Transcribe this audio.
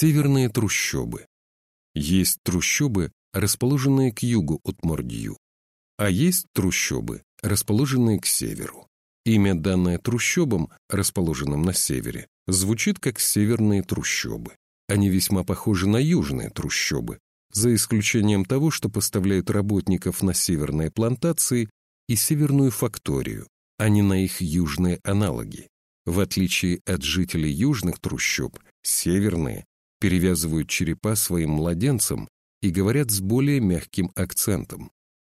Северные трущобы. Есть трущобы, расположенные к югу от Мордью, а есть трущобы, расположенные к северу. Имя, данное трущобам, расположенным на севере, звучит как северные трущобы. Они весьма похожи на южные трущобы, за исключением того, что поставляют работников на северные плантации и северную факторию, а не на их южные аналоги. В отличие от жителей южных трущоб, северные перевязывают черепа своим младенцам и говорят с более мягким акцентом.